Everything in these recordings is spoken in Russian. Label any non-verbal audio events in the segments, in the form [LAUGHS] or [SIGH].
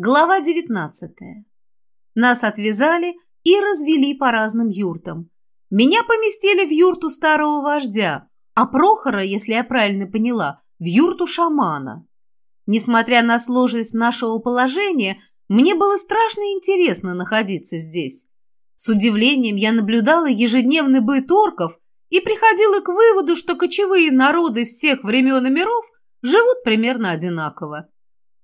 Глава 19. Нас отвязали и развели по разным юртам. Меня поместили в юрту старого вождя, а Прохора, если я правильно поняла, в юрту шамана. Несмотря на сложность нашего положения, мне было страшно интересно находиться здесь. С удивлением я наблюдала ежедневный быт орков и приходила к выводу, что кочевые народы всех времен и миров живут примерно одинаково.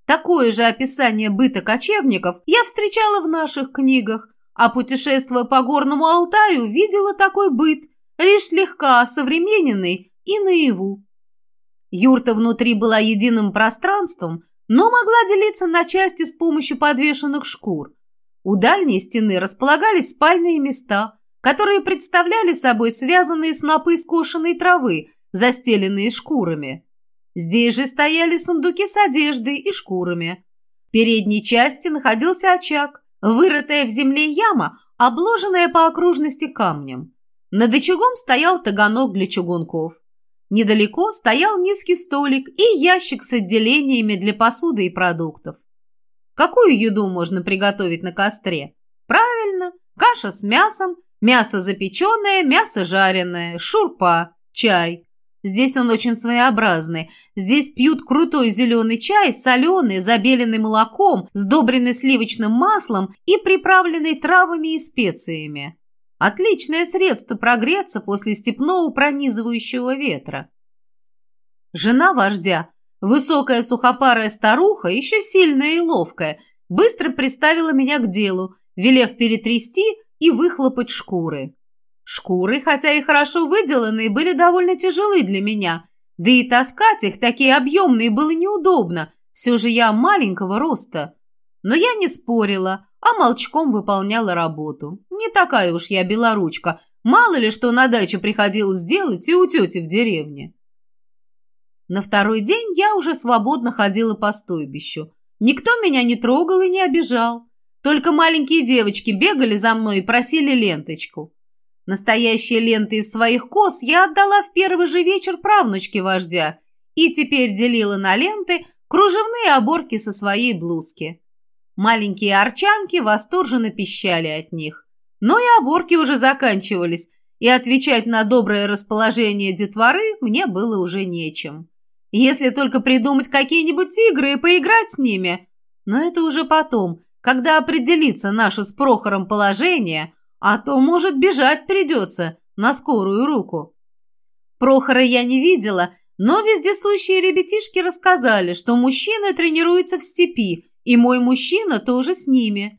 Такое же описание быта кочевников я встречала в наших книгах, а путешествуя по горному Алтаю, видела такой быт, лишь слегка современенный и наяву. Юрта внутри была единым пространством, но могла делиться на части с помощью подвешенных шкур. У дальней стены располагались спальные места, которые представляли собой связанные снопы скошенной травы, застеленные шкурами. Здесь же стояли сундуки с одеждой и шкурами. В передней части находился очаг, вырытая в земле яма, обложенная по окружности камнем. Над очагом стоял таганок для чугунков. Недалеко стоял низкий столик и ящик с отделениями для посуды и продуктов. Какую еду можно приготовить на костре? Правильно, каша с мясом, мясо запеченное, мясо жареное, шурпа, чай. Здесь он очень своеобразный. Здесь пьют крутой зеленый чай, соленый, забеленный молоком, сдобренный сливочным маслом и приправленный травами и специями. Отличное средство прогреться после степного пронизывающего ветра. Жена вождя, высокая сухопарая старуха, еще сильная и ловкая, быстро приставила меня к делу, велев перетрясти и выхлопать шкуры. Шкуры, хотя и хорошо выделанные, были довольно тяжелы для меня, да и таскать их, такие объемные, было неудобно, все же я маленького роста. Но я не спорила, а молчком выполняла работу. Не такая уж я белоручка, мало ли что на даче приходилось делать и у тети в деревне. На второй день я уже свободно ходила по стойбищу. Никто меня не трогал и не обижал. Только маленькие девочки бегали за мной и просили ленточку. Настоящие ленты из своих кос я отдала в первый же вечер правнучке вождя и теперь делила на ленты кружевные оборки со своей блузки. Маленькие арчанки восторженно пищали от них. Но и оборки уже заканчивались, и отвечать на доброе расположение детворы мне было уже нечем. Если только придумать какие-нибудь игры и поиграть с ними. Но это уже потом, когда определится наше с Прохором положение – а то, может, бежать придется на скорую руку. Прохора я не видела, но вездесущие ребятишки рассказали, что мужчины тренируются в степи, и мой мужчина тоже с ними.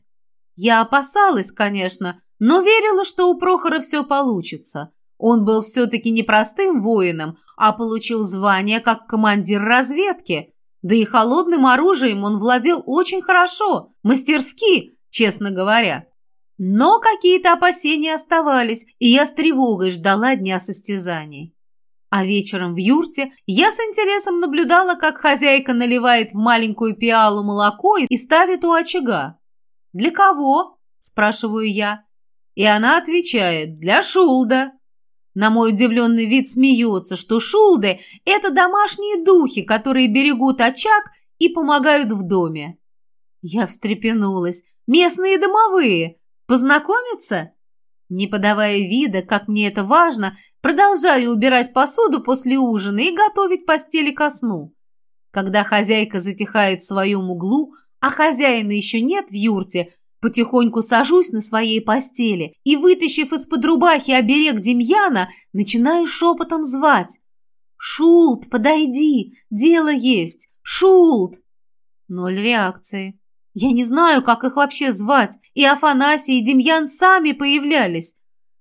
Я опасалась, конечно, но верила, что у Прохора все получится. Он был все-таки не простым воином, а получил звание как командир разведки. Да и холодным оружием он владел очень хорошо, мастерски, честно говоря. Но какие-то опасения оставались, и я с тревогой ждала дня состязаний. А вечером в юрте я с интересом наблюдала, как хозяйка наливает в маленькую пиалу молоко и ставит у очага. «Для кого?» – спрашиваю я. И она отвечает «Для Шулда». На мой удивленный вид смеется, что Шулды – это домашние духи, которые берегут очаг и помогают в доме. Я встрепенулась. «Местные домовые!» Познакомиться? Не подавая вида, как мне это важно, продолжаю убирать посуду после ужина и готовить постели ко сну. Когда хозяйка затихает в своем углу, а хозяина еще нет в юрте, потихоньку сажусь на своей постели и, вытащив из-под рубахи оберег Демьяна, начинаю шепотом звать. «Шулт, подойди! Дело есть! Шулт!» Ноль реакции. Я не знаю, как их вообще звать, и Афанасий, и Демьян сами появлялись.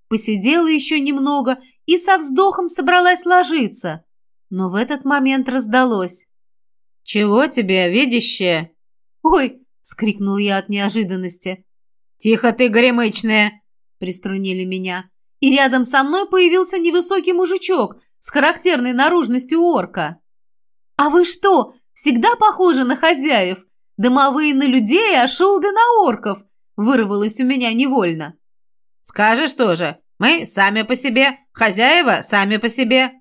Посидела еще немного и со вздохом собралась ложиться. Но в этот момент раздалось. «Чего тебе, видящее?» «Ой!» — скрикнул я от неожиданности. «Тихо ты, горемычная!» — приструнили меня. И рядом со мной появился невысокий мужичок с характерной наружностью орка. «А вы что, всегда похожи на хозяев?» Домовые на людей, а шулды на орков!» Вырвалось у меня невольно. «Скажешь тоже. Мы сами по себе, хозяева сами по себе».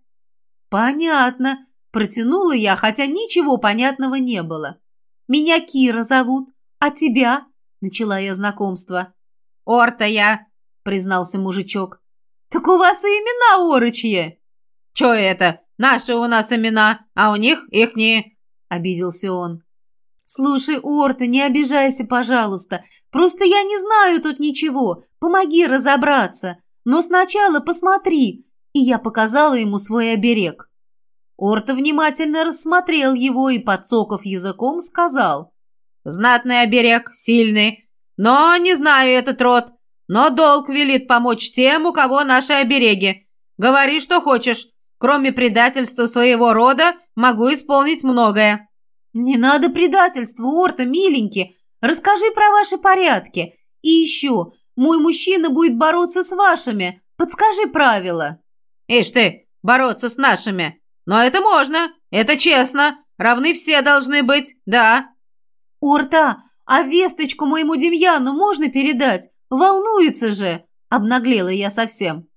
«Понятно», – протянула я, хотя ничего понятного не было. «Меня Кира зовут. «А тебя?» — начала я знакомство. «Орта я», — признался мужичок. «Так у вас и имена орочьи!» «Чё это? Наши у нас имена, а у них ихние!» — обиделся он. «Слушай, Орта, не обижайся, пожалуйста. Просто я не знаю тут ничего. Помоги разобраться. Но сначала посмотри». И я показала ему свой оберег. Орта внимательно рассмотрел его и, подсоков языком, сказал. «Знатный оберег, сильный. Но не знаю этот род. Но долг велит помочь тем, у кого наши обереги. Говори, что хочешь. Кроме предательства своего рода, могу исполнить многое». «Не надо предательства, Орта, миленький. Расскажи про ваши порядки. И еще, мой мужчина будет бороться с вашими. Подскажи правила». «Ишь ты, бороться с нашими. Но это можно, это честно. Равны все должны быть, да». «Орта, а весточку моему Демьяну можно передать? Волнуется же!» Обнаглела я совсем.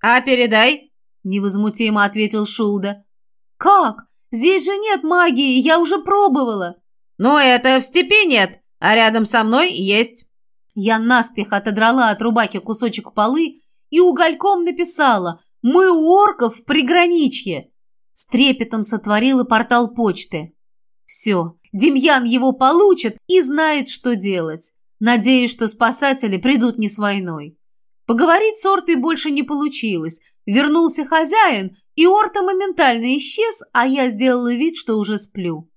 «А передай», — невозмутимо ответил Шулда. «Как? Здесь же нет магии, я уже пробовала». «Ну, это в степи нет, а рядом со мной есть». Я наспех отодрала от рубаки кусочек полы и угольком написала «Мы у орков в приграничье». С трепетом сотворила портал почты. Все, Демьян его получит и знает, что делать. Надеюсь, что спасатели придут не с войной. Поговорить с Ортой больше не получилось. Вернулся хозяин, и Орта моментально исчез, а я сделала вид, что уже сплю.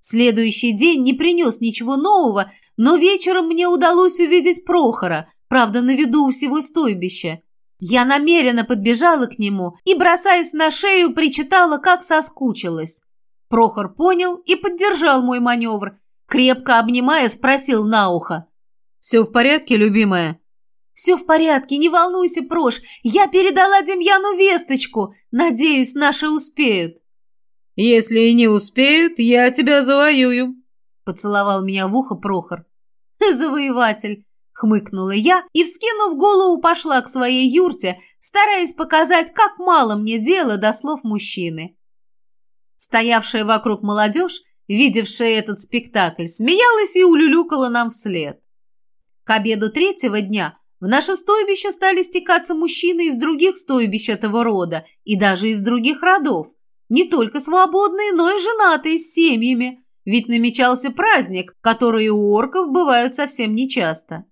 Следующий день не принес ничего нового, но вечером мне удалось увидеть Прохора, правда, на виду у всего стойбища. Я намеренно подбежала к нему и, бросаясь на шею, причитала, как соскучилась. Прохор понял и поддержал мой маневр, крепко обнимая, спросил на ухо. «Все в порядке, любимая?» «Все в порядке, не волнуйся, Прош. Я передала Демьяну весточку. Надеюсь, наши успеют». «Если и не успеют, я тебя завоюю», — поцеловал меня в ухо Прохор. «Завоеватель», — хмыкнула я и, вскинув голову, пошла к своей юрте, стараясь показать, как мало мне дела до слов мужчины. Стоявшая вокруг молодежь, видевшая этот спектакль, смеялась и улюлюкала нам вслед. К обеду третьего дня в наше стойбище стали стекаться мужчины из других стойбищ этого рода и даже из других родов. Не только свободные, но и женатые с семьями, ведь намечался праздник, который у орков бывают совсем нечасто.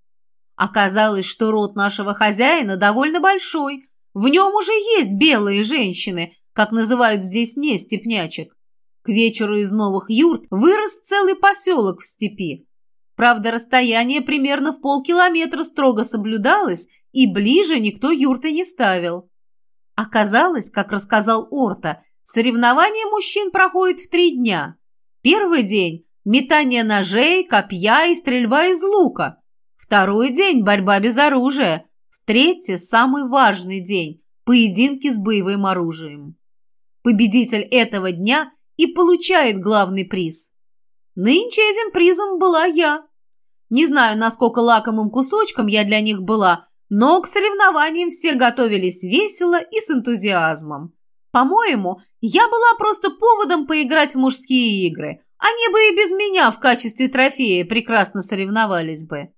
Оказалось, что род нашего хозяина довольно большой, в нем уже есть белые женщины, как называют здесь не степнячек. К вечеру из новых юрт вырос целый поселок в степи. Правда, расстояние примерно в полкилометра строго соблюдалось, и ближе никто юрты не ставил. Оказалось, как рассказал Орта, соревнования мужчин проходят в три дня. Первый день – метание ножей, копья и стрельба из лука. Второй день – борьба без оружия. В третий – самый важный день – поединки с боевым оружием. Победитель этого дня и получает главный приз – Нынче этим призом была я. Не знаю, насколько лакомым кусочком я для них была, но к соревнованиям все готовились весело и с энтузиазмом. По-моему, я была просто поводом поиграть в мужские игры. Они бы и без меня в качестве трофея прекрасно соревновались бы.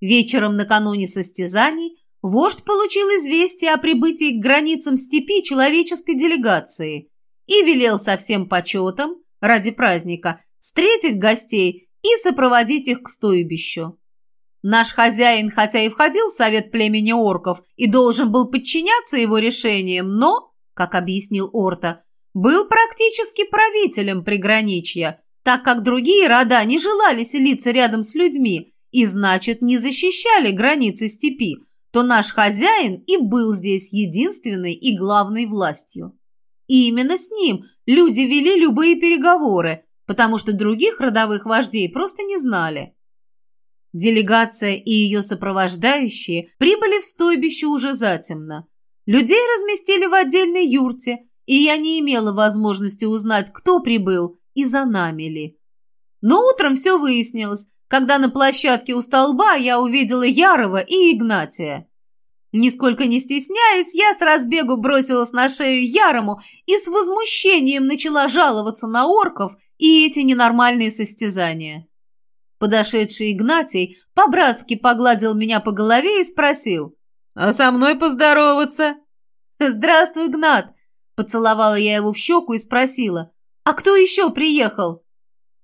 Вечером накануне состязаний вождь получил известие о прибытии к границам степи человеческой делегации и велел со всем почетом ради праздника встретить гостей и сопроводить их к стойбищу. Наш хозяин, хотя и входил в совет племени орков и должен был подчиняться его решениям, но, как объяснил Орта, был практически правителем приграничья, так как другие рода не желали селиться рядом с людьми и, значит, не защищали границы степи, то наш хозяин и был здесь единственной и главной властью. И именно с ним люди вели любые переговоры, потому что других родовых вождей просто не знали. Делегация и ее сопровождающие прибыли в стойбище уже затемно. Людей разместили в отдельной юрте, и я не имела возможности узнать, кто прибыл и за нами ли. Но утром все выяснилось, когда на площадке у столба я увидела Ярова и Игнатия. Нисколько не стесняясь, я с разбегу бросилась на шею Ярому и с возмущением начала жаловаться на орков и эти ненормальные состязания. Подошедший Игнатий по-братски погладил меня по голове и спросил. «А со мной поздороваться?» «Здравствуй, Игнат!» Поцеловала я его в щеку и спросила. «А кто еще приехал?»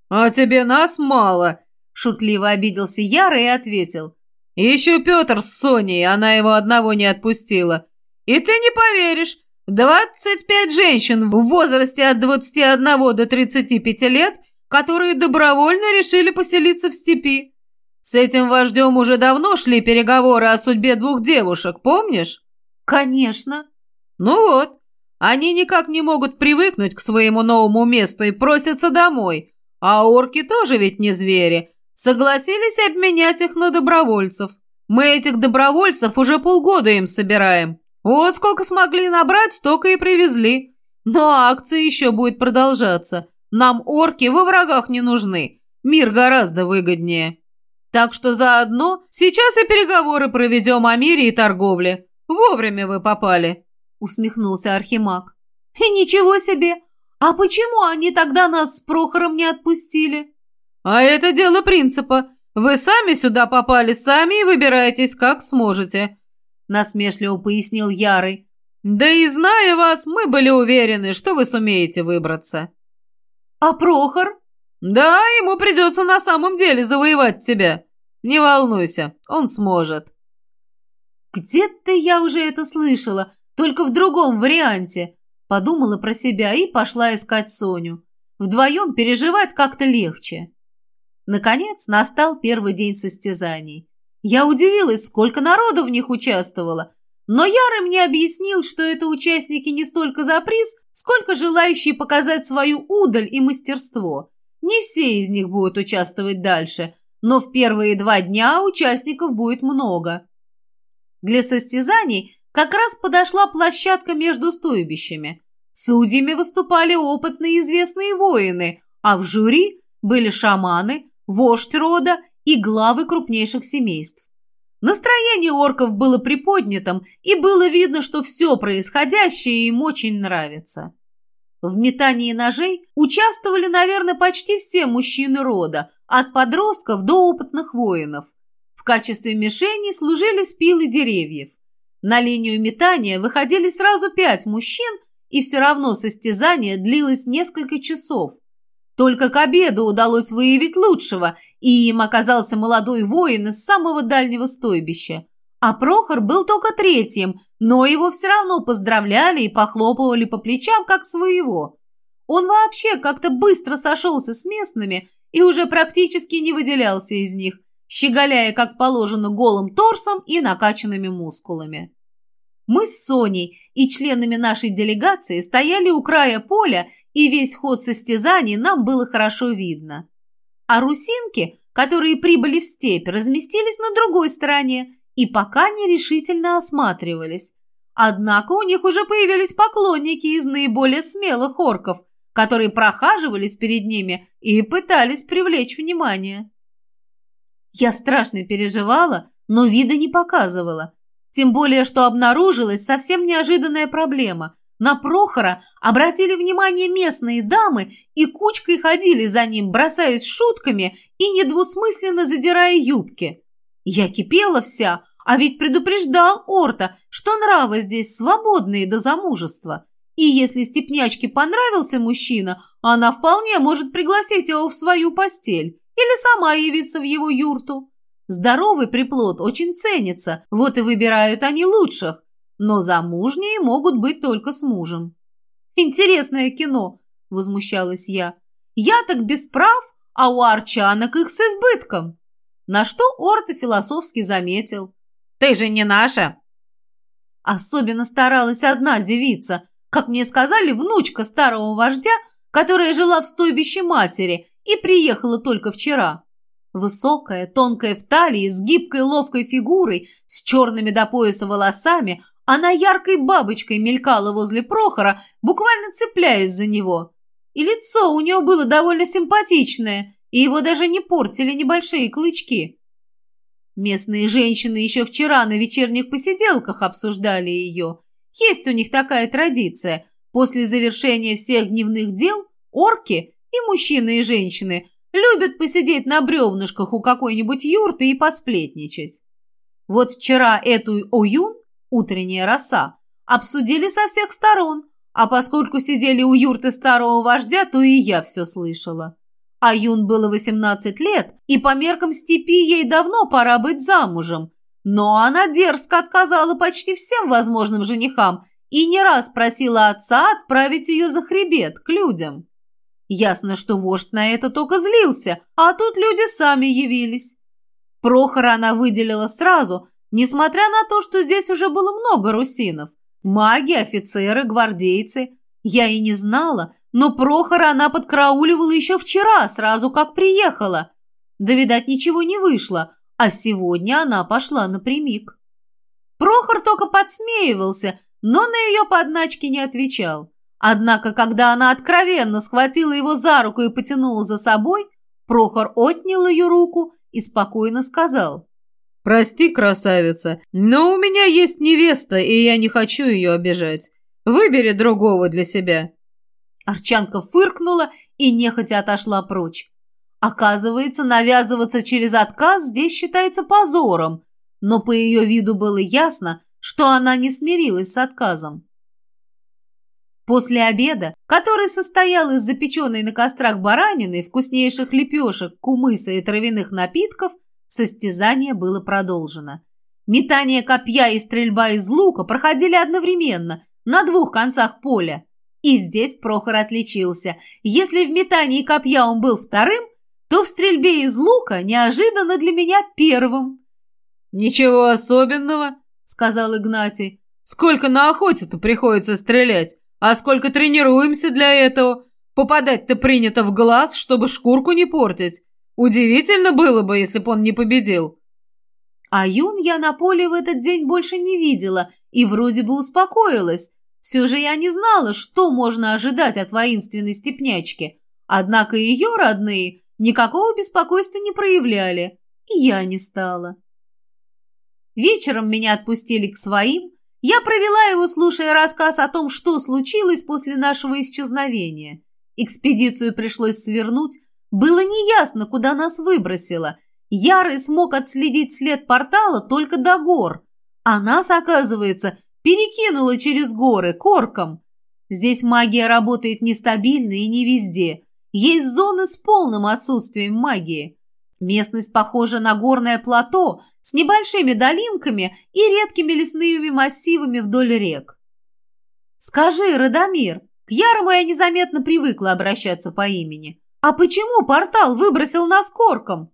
«А тебе нас мало!» Шутливо обиделся Яра и ответил. «Еще Петр с Соней, она его одного не отпустила. И ты не поверишь, двадцать пять женщин в возрасте от двадцати одного до тридцати пяти лет – которые добровольно решили поселиться в степи. С этим вождем уже давно шли переговоры о судьбе двух девушек, помнишь? Конечно. Ну вот, они никак не могут привыкнуть к своему новому месту и просятся домой. А орки тоже ведь не звери. Согласились обменять их на добровольцев. Мы этих добровольцев уже полгода им собираем. Вот сколько смогли набрать, столько и привезли. Но акция еще будет продолжаться. Нам орки во врагах не нужны. Мир гораздо выгоднее. Так что заодно сейчас и переговоры проведем о мире и торговле. Вовремя вы попали», — усмехнулся Архимаг. «И ничего себе! А почему они тогда нас с Прохором не отпустили?» «А это дело принципа. Вы сами сюда попали, сами и выбираетесь, как сможете», — насмешливо пояснил Ярый. «Да и зная вас, мы были уверены, что вы сумеете выбраться». «А Прохор?» «Да, ему придется на самом деле завоевать тебя. Не волнуйся, он сможет». «Где-то я уже это слышала, только в другом варианте», подумала про себя и пошла искать Соню. Вдвоем переживать как-то легче. Наконец настал первый день состязаний. Я удивилась, сколько народу в них участвовало. Но Яры мне объяснил, что это участники не столько за приз, сколько желающие показать свою удаль и мастерство. Не все из них будут участвовать дальше, но в первые два дня участников будет много. Для состязаний как раз подошла площадка между стойбищами. Судьями выступали опытные известные воины, а в жюри были шаманы, вождь рода и главы крупнейших семейств. Настроение орков было приподнятым, и было видно, что все происходящее им очень нравится. В метании ножей участвовали, наверное, почти все мужчины рода, от подростков до опытных воинов. В качестве мишени служили спилы деревьев. На линию метания выходили сразу пять мужчин, и все равно состязание длилось несколько часов – только к обеду удалось выявить лучшего, и им оказался молодой воин из самого дальнего стойбища. А Прохор был только третьим, но его все равно поздравляли и похлопывали по плечам, как своего. Он вообще как-то быстро сошелся с местными и уже практически не выделялся из них, щеголяя, как положено, голым торсом и накачанными мускулами. Мы с Соней и членами нашей делегации стояли у края поля и весь ход состязаний нам было хорошо видно. А русинки, которые прибыли в степь, разместились на другой стороне и пока нерешительно осматривались. Однако у них уже появились поклонники из наиболее смелых орков, которые прохаживались перед ними и пытались привлечь внимание. Я страшно переживала, но вида не показывала. Тем более, что обнаружилась совсем неожиданная проблема. На Прохора обратили внимание местные дамы и кучкой ходили за ним, бросаясь шутками и недвусмысленно задирая юбки. Я кипела вся, а ведь предупреждал Орта, что нравы здесь свободные до замужества. И если степнячке понравился мужчина, она вполне может пригласить его в свою постель или сама явиться в его юрту. Здоровый приплод очень ценится, вот и выбирают они лучших, но замужние могут быть только с мужем. «Интересное кино!» – возмущалась я. «Я так без прав, а у арчанок их с избытком!» На что Орта философски заметил. «Ты же не наша!» Особенно старалась одна девица, как мне сказали, внучка старого вождя, которая жила в стойбище матери и приехала только вчера. Высокая, тонкая в талии, с гибкой ловкой фигурой, с черными до пояса волосами, она яркой бабочкой мелькала возле Прохора, буквально цепляясь за него. И лицо у нее было довольно симпатичное, и его даже не портили небольшие клычки. Местные женщины еще вчера на вечерних посиделках обсуждали ее. Есть у них такая традиция. После завершения всех дневных дел орки, и мужчины, и женщины, любят посидеть на бревнышках у какой-нибудь юрты и посплетничать. Вот вчера эту оюн, утренняя роса, обсудили со всех сторон, а поскольку сидели у юрты старого вождя, то и я все слышала. А Юн было 18 лет, и по меркам степи ей давно пора быть замужем. Но она дерзко отказала почти всем возможным женихам и не раз просила отца отправить ее за хребет к людям. Ясно, что вождь на это только злился, а тут люди сами явились. Прохора она выделила сразу, несмотря на то, что здесь уже было много русинов. Маги, офицеры, гвардейцы. Я и не знала, но Прохора она подкрауливала еще вчера, сразу как приехала. Да, видать, ничего не вышло, а сегодня она пошла напрямик. Прохор только подсмеивался, но на ее подначки не отвечал. Однако, когда она откровенно схватила его за руку и потянула за собой, Прохор отнял ее руку и спокойно сказал. «Прости, красавица, но у меня есть невеста, и я не хочу ее обижать. Выбери другого для себя». Арчанка фыркнула и нехотя отошла прочь. Оказывается, навязываться через отказ здесь считается позором, но по ее виду было ясно, что она не смирилась с отказом. После обеда, который состоял из запеченной на кострах баранины, вкуснейших лепешек, кумыса и травяных напитков, состязание было продолжено. Метание копья и стрельба из лука проходили одновременно, на двух концах поля. И здесь Прохор отличился. Если в метании копья он был вторым, то в стрельбе из лука неожиданно для меня первым. «Ничего особенного», — сказал Игнатий. «Сколько на охоте-то приходится стрелять? А сколько тренируемся для этого? Попадать-то принято в глаз, чтобы шкурку не портить. Удивительно было бы, если бы он не победил. А Юн я на поле в этот день больше не видела и вроде бы успокоилась. Все же я не знала, что можно ожидать от воинственной степнячки. Однако ее родные никакого беспокойства не проявляли, и я не стала. Вечером меня отпустили к своим, я провела его, слушая рассказ о том, что случилось после нашего исчезновения. Экспедицию пришлось свернуть. Было неясно, куда нас выбросило. Ярый смог отследить след портала только до гор. А нас, оказывается, перекинуло через горы, корком. Здесь магия работает нестабильно и не везде. Есть зоны с полным отсутствием магии. Местность похожа на горное плато с небольшими долинками и редкими лесными массивами вдоль рек. «Скажи, Радомир, к Ярому я незаметно привыкла обращаться по имени. А почему портал выбросил нас корком?»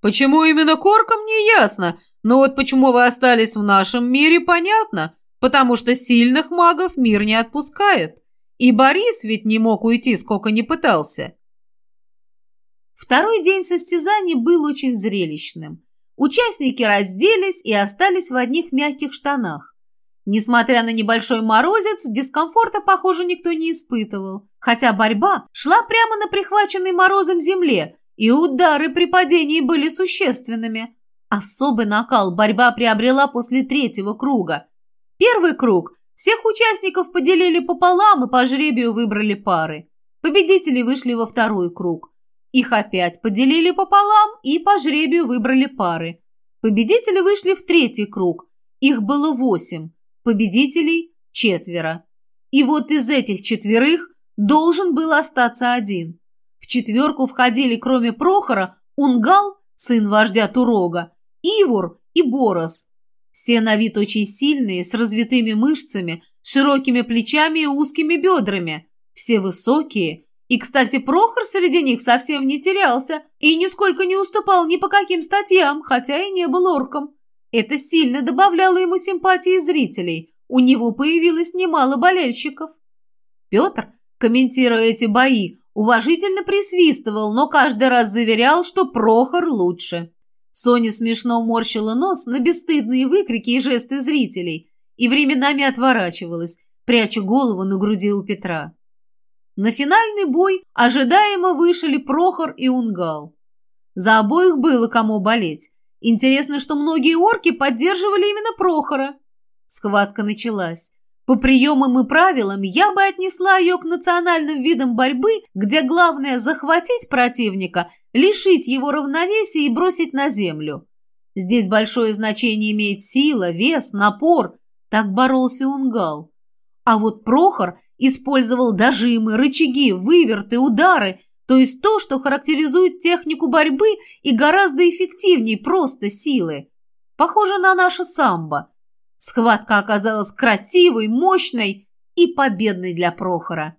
«Почему именно корком, не ясно, но вот почему вы остались в нашем мире, понятно, потому что сильных магов мир не отпускает. И Борис ведь не мог уйти, сколько не пытался». Второй день состязаний был очень зрелищным. Участники разделись и остались в одних мягких штанах. Несмотря на небольшой морозец, дискомфорта, похоже, никто не испытывал. Хотя борьба шла прямо на прихваченной морозом земле, и удары при падении были существенными. Особый накал борьба приобрела после третьего круга. Первый круг всех участников поделили пополам и по жребию выбрали пары. Победители вышли во второй круг. Их опять поделили пополам и по жребию выбрали пары. Победители вышли в третий круг. Их было восемь. Победителей – четверо. И вот из этих четверых должен был остаться один. В четверку входили, кроме Прохора, Унгал, сын вождя Турога, Ивур и Борос. Все на вид очень сильные, с развитыми мышцами, широкими плечами и узкими бедрами. Все высокие и, кстати, Прохор среди них совсем не терялся и нисколько не уступал ни по каким статьям, хотя и не был орком. Это сильно добавляло ему симпатии зрителей. У него появилось немало болельщиков. Петр, комментируя эти бои, уважительно присвистывал, но каждый раз заверял, что Прохор лучше. Соня смешно морщила нос на бесстыдные выкрики и жесты зрителей и временами отворачивалась, пряча голову на груди у Петра. На финальный бой ожидаемо вышли Прохор и Унгал. За обоих было кому болеть. Интересно, что многие орки поддерживали именно Прохора. Схватка началась. По приемам и правилам я бы отнесла ее к национальным видам борьбы, где главное захватить противника, лишить его равновесия и бросить на землю. Здесь большое значение имеет сила, вес, напор. Так боролся Унгал. А вот Прохор использовал дожимы, рычаги, выверты, удары, то есть то, что характеризует технику борьбы и гораздо эффективнее просто силы. Похоже на наше самбо. Схватка оказалась красивой, мощной и победной для Прохора.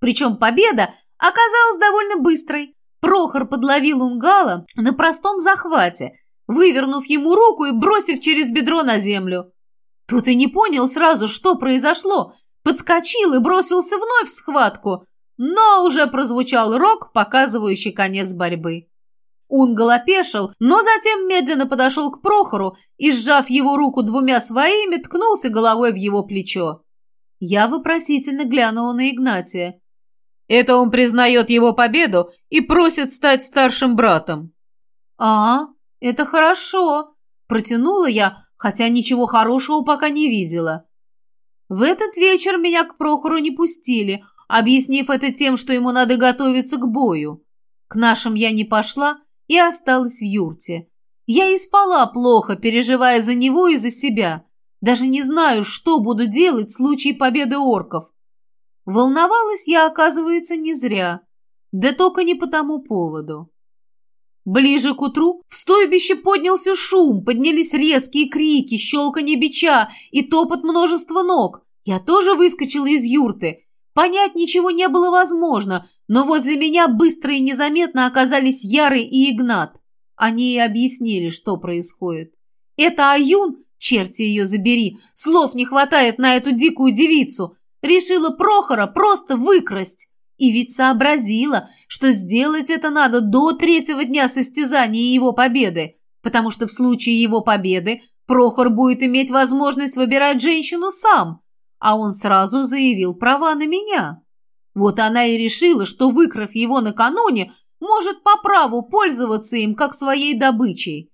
Причем победа оказалась довольно быстрой. Прохор подловил Унгала на простом захвате, вывернув ему руку и бросив через бедро на землю. Тут и не понял сразу, что произошло, подскочил и бросился вновь в схватку, но уже прозвучал рок, показывающий конец борьбы. Унгол опешил, но затем медленно подошел к Прохору и, сжав его руку двумя своими, ткнулся головой в его плечо. Я вопросительно глянула на Игнатия. «Это он признает его победу и просит стать старшим братом». «А, это хорошо», — протянула я, хотя ничего хорошего пока не видела. В этот вечер меня к Прохору не пустили, объяснив это тем, что ему надо готовиться к бою. К нашим я не пошла и осталась в юрте. Я и спала плохо, переживая за него и за себя. Даже не знаю, что буду делать в случае победы орков. Волновалась я, оказывается, не зря. Да только не по тому поводу. Ближе к утру в стойбище поднялся шум, поднялись резкие крики, щелканье бича и топот множества ног. Я тоже выскочила из юрты. Понять ничего не было возможно, но возле меня быстро и незаметно оказались Яры и Игнат. Они и объяснили, что происходит. Это Аюн, черти ее забери, слов не хватает на эту дикую девицу, решила Прохора просто выкрасть. И ведь сообразила, что сделать это надо до третьего дня состязания и его победы, потому что в случае его победы Прохор будет иметь возможность выбирать женщину сам, а он сразу заявил права на меня. Вот она и решила, что, выкрав его накануне, может по праву пользоваться им как своей добычей.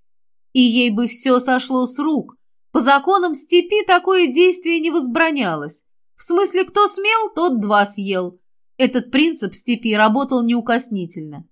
И ей бы все сошло с рук. По законам степи такое действие не возбранялось. В смысле, кто смел, тот два съел. Этот принцип степи работал неукоснительно.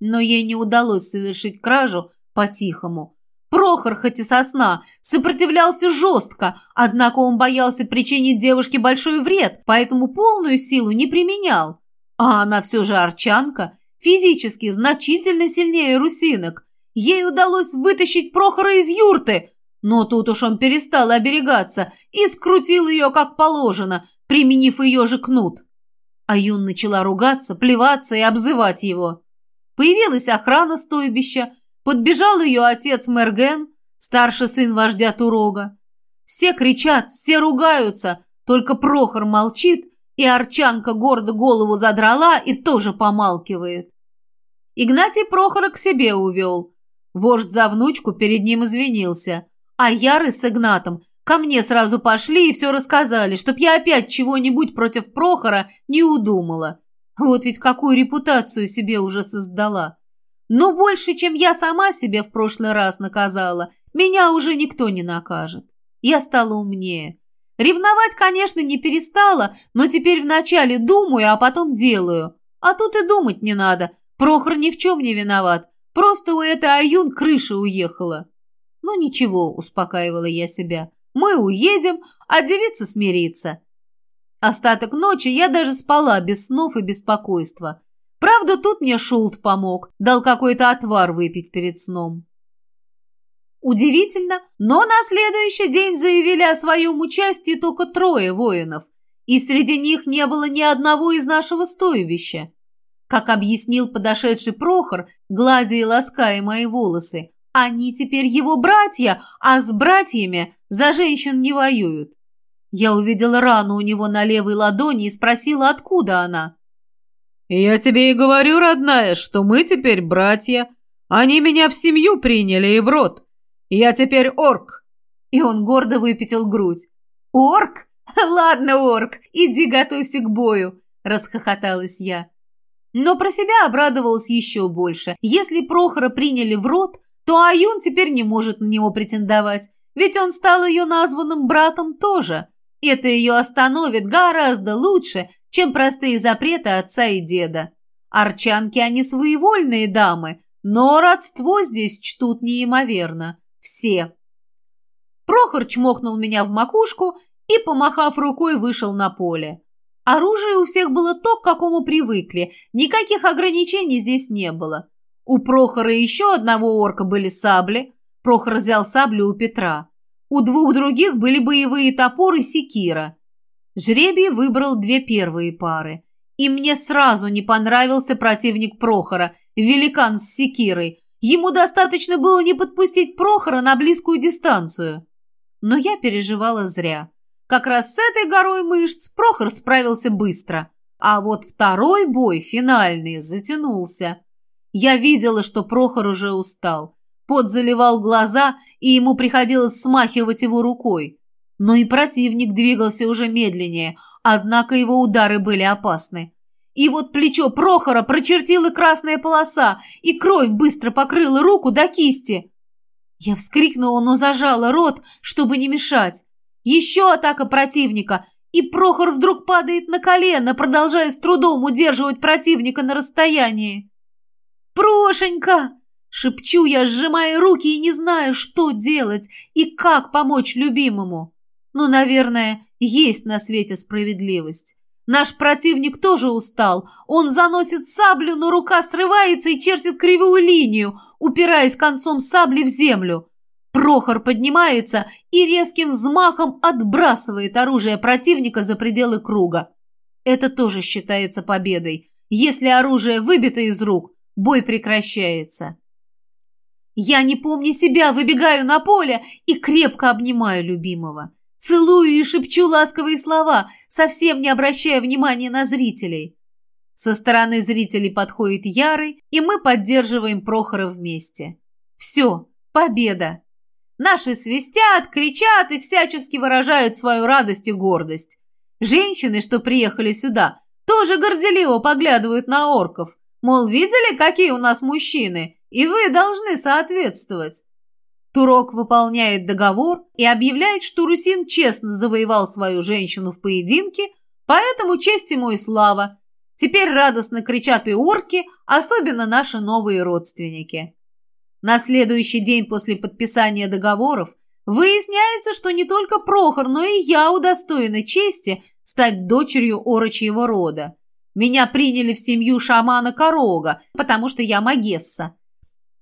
Но ей не удалось совершить кражу по-тихому. Прохор, хоть и сосна, сопротивлялся жестко, однако он боялся причинить девушке большой вред, поэтому полную силу не применял. А она все же арчанка, физически значительно сильнее русинок. Ей удалось вытащить Прохора из юрты, но тут уж он перестал оберегаться и скрутил ее как положено, применив ее же кнут. Аюн начала ругаться, плеваться и обзывать его. Появилась охрана стойбища, подбежал ее отец Мерген, старший сын вождя Турога. Все кричат, все ругаются, только Прохор молчит, и Арчанка гордо голову задрала и тоже помалкивает. Игнатий Прохора к себе увел. Вождь за внучку перед ним извинился, а Яры с Игнатом Ко мне сразу пошли и все рассказали, чтоб я опять чего-нибудь против Прохора не удумала. Вот ведь какую репутацию себе уже создала. Но больше, чем я сама себе в прошлый раз наказала, меня уже никто не накажет. Я стала умнее. Ревновать, конечно, не перестала, но теперь вначале думаю, а потом делаю. А тут и думать не надо. Прохор ни в чем не виноват. Просто у этой Аюн крыша уехала. Ну ничего, успокаивала я себя. Мы уедем, а девица смирится. Остаток ночи я даже спала без снов и беспокойства. Правда, тут мне Шулт помог, дал какой-то отвар выпить перед сном. Удивительно, но на следующий день заявили о своем участии только трое воинов, и среди них не было ни одного из нашего стоевища. Как объяснил подошедший Прохор, гладя и лаская мои волосы, они теперь его братья, а с братьями за женщин не воюют. Я увидела рану у него на левой ладони и спросила, откуда она. «Я тебе и говорю, родная, что мы теперь братья. Они меня в семью приняли и в рот. Я теперь орк». И он гордо выпятил грудь. «Орк? [LAUGHS] Ладно, орк, иди готовься к бою», – расхохоталась я. Но про себя обрадовалась еще больше. Если Прохора приняли в рот, то Аюн теперь не может на него претендовать, ведь он стал ее названным братом тоже. Это ее остановит гораздо лучше, чем простые запреты отца и деда. Арчанки они своевольные дамы, но родство здесь чтут неимоверно. Все. Прохор чмокнул меня в макушку и, помахав рукой, вышел на поле. Оружие у всех было то, к какому привыкли, никаких ограничений здесь не было. У Прохора еще одного орка были сабли. Прохор взял саблю у Петра. У двух других были боевые топоры секира. Жребий выбрал две первые пары. И мне сразу не понравился противник Прохора, великан с секирой. Ему достаточно было не подпустить Прохора на близкую дистанцию. Но я переживала зря. Как раз с этой горой мышц Прохор справился быстро. А вот второй бой, финальный, затянулся. Я видела, что Прохор уже устал. Пот заливал глаза, и ему приходилось смахивать его рукой. Но и противник двигался уже медленнее, однако его удары были опасны. И вот плечо Прохора прочертила красная полоса, и кровь быстро покрыла руку до кисти. Я вскрикнула, но зажала рот, чтобы не мешать. Еще атака противника, и Прохор вдруг падает на колено, продолжая с трудом удерживать противника на расстоянии. «Прошенька!» — шепчу я, сжимая руки и не знаю, что делать и как помочь любимому. Ну, наверное, есть на свете справедливость. Наш противник тоже устал. Он заносит саблю, но рука срывается и чертит кривую линию, упираясь концом сабли в землю. Прохор поднимается и резким взмахом отбрасывает оружие противника за пределы круга. Это тоже считается победой. Если оружие выбито из рук, бой прекращается. Я, не помню себя, выбегаю на поле и крепко обнимаю любимого. Целую и шепчу ласковые слова, совсем не обращая внимания на зрителей. Со стороны зрителей подходит Ярый, и мы поддерживаем Прохора вместе. Все, победа! Наши свистят, кричат и всячески выражают свою радость и гордость. Женщины, что приехали сюда, тоже горделиво поглядывают на орков. Мол, видели, какие у нас мужчины, и вы должны соответствовать. Турок выполняет договор и объявляет, что Русин честно завоевал свою женщину в поединке, поэтому честь ему и слава. Теперь радостно кричат и орки, особенно наши новые родственники. На следующий день после подписания договоров выясняется, что не только Прохор, но и я удостоена чести стать дочерью орочьего рода. Меня приняли в семью шамана Корога, потому что я Магесса.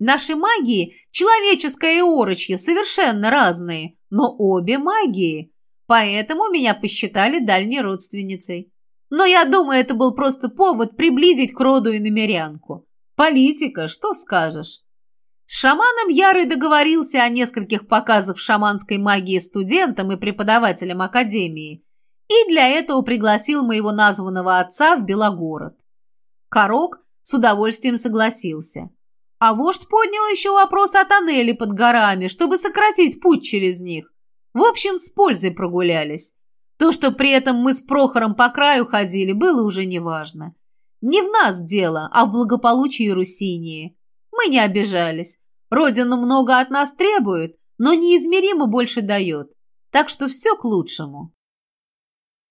Наши магии, человеческая и орочья, совершенно разные, но обе магии. Поэтому меня посчитали дальней родственницей. Но я думаю, это был просто повод приблизить к роду и намерянку. Политика, что скажешь? С шаманом Ярый договорился о нескольких показах шаманской магии студентам и преподавателям академии, и для этого пригласил моего названного отца в Белогород. Корок с удовольствием согласился. А вождь поднял еще вопрос о тоннеле под горами, чтобы сократить путь через них. В общем, с пользой прогулялись. То, что при этом мы с Прохором по краю ходили, было уже неважно. Не в нас дело, а в благополучии Русинии. Мы не обижались. Родина много от нас требует, но неизмеримо больше дает. Так что все к лучшему.